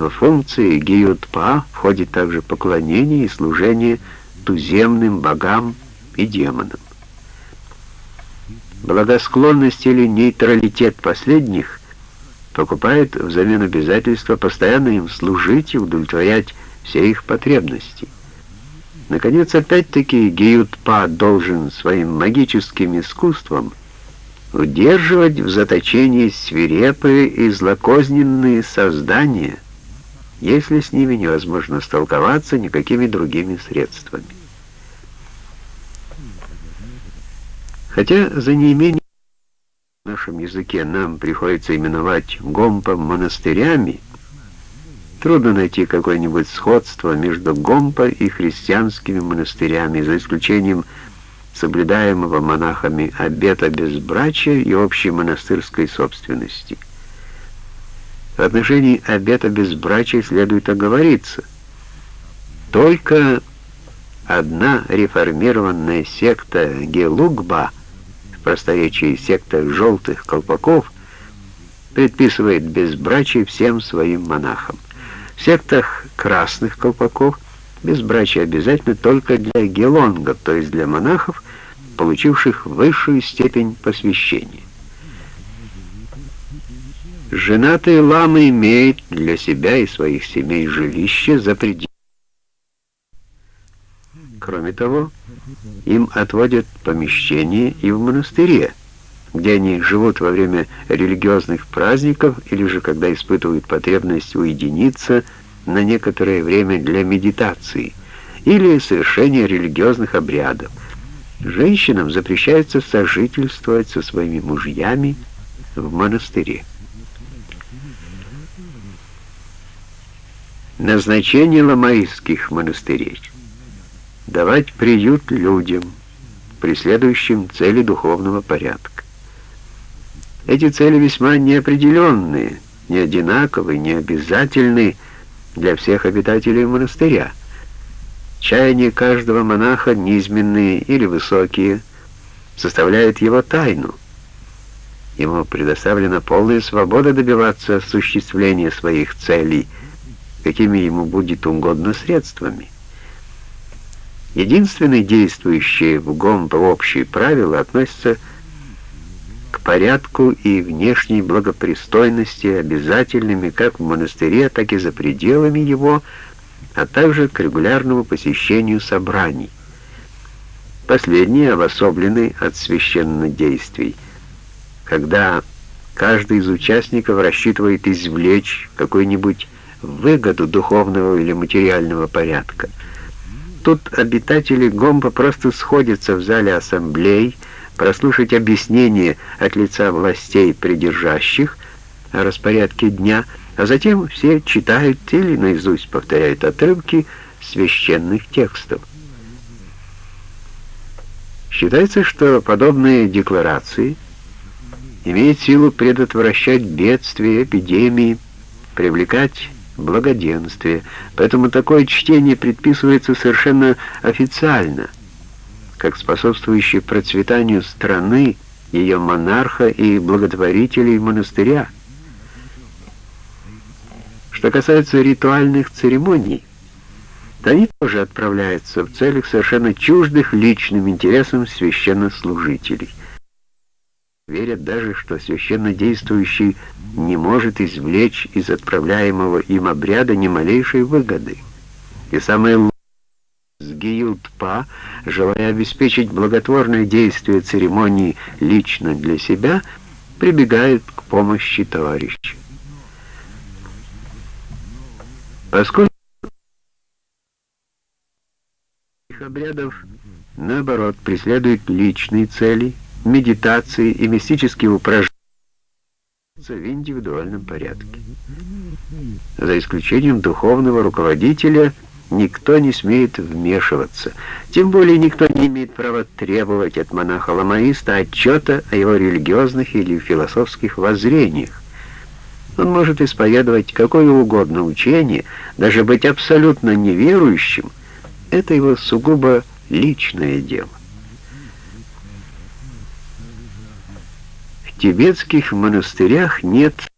В функции гиютпа входит также поклонение и служение туземным богам и демонам. Благосклонность или нейтралитет последних покупает взамен обязательства постоянно им служить и удовлетворять все их потребности. Наконец, опять-таки, Гиютпа должен своим магическим искусством удерживать в заточении свирепые и злокозненные создания — если с ними невозможно столковаться никакими другими средствами. Хотя за неимением в нашем языке нам приходится именовать гомпом монастырями, трудно найти какое-нибудь сходство между гомпа и христианскими монастырями, за исключением соблюдаемого монахами обета безбрачия и общей монастырской собственности – в отношении обета безбрачия следует оговориться. Только одна реформированная секта Гелугба, в просторечии секта желтых колпаков, предписывает безбрачие всем своим монахам. В сектах красных колпаков безбрачие обязательно только для гелонгов, то есть для монахов, получивших высшую степень посвящения. Женатые ламы имеют для себя и своих семей жилище за пределами. Кроме того, им отводят помещение и в монастыре, где они живут во время религиозных праздников или же когда испытывают потребность уединиться на некоторое время для медитации или совершения религиозных обрядов. Женщинам запрещается сожительствовать со своими мужьями в монастыре. Назначение ламаистских монастырей — давать приют людям, преследующим цели духовного порядка. Эти цели весьма неопределенные, не одинаковые, не обязательны для всех обитателей монастыря. Чаяния каждого монаха, низменные или высокие, составляют его тайну. Ему предоставлена полная свобода добиваться осуществления своих целей — какими ему будет угодно средствами. Единственные действующие в ГОМП общие правила относятся к порядку и внешней благопристойности, обязательными как в монастыре, так и за пределами его, а также к регулярному посещению собраний. Последние обособлены от священнодействий, когда каждый из участников рассчитывает извлечь какой-нибудь выгоду духовного или материального порядка. Тут обитатели Гомба просто сходятся в зале ассамблей, прослушать объяснения от лица властей придержащих о распорядке дня, а затем все читают или наизусть повторяют отрывки священных текстов. Считается, что подобные декларации имеют силу предотвращать бедствия, эпидемии, привлекать благоденствие, поэтому такое чтение предписывается совершенно официально, как способствующее процветанию страны, ее монарха и благотворителей монастыря. Что касается ритуальных церемоний, то они тоже отправляются в целях совершенно чуждых личным интересам священнослужителей. Верят даже, что священно действующий не может извлечь из отправляемого им обряда ни малейшей выгоды. И самое с Гиютпа, желая обеспечить благотворное действие церемонии лично для себя, прибегают к помощи товарища. Поскольку их обрядов, наоборот, преследуют личные цели – медитации и мистические упражнения в индивидуальном порядке. За исключением духовного руководителя никто не смеет вмешиваться. Тем более никто не имеет права требовать от монаха-ламаиста отчета о его религиозных или философских воззрениях. Он может исповедовать какое угодно учение, даже быть абсолютно неверующим. Это его сугубо личное дело. Тибетских монастырях нет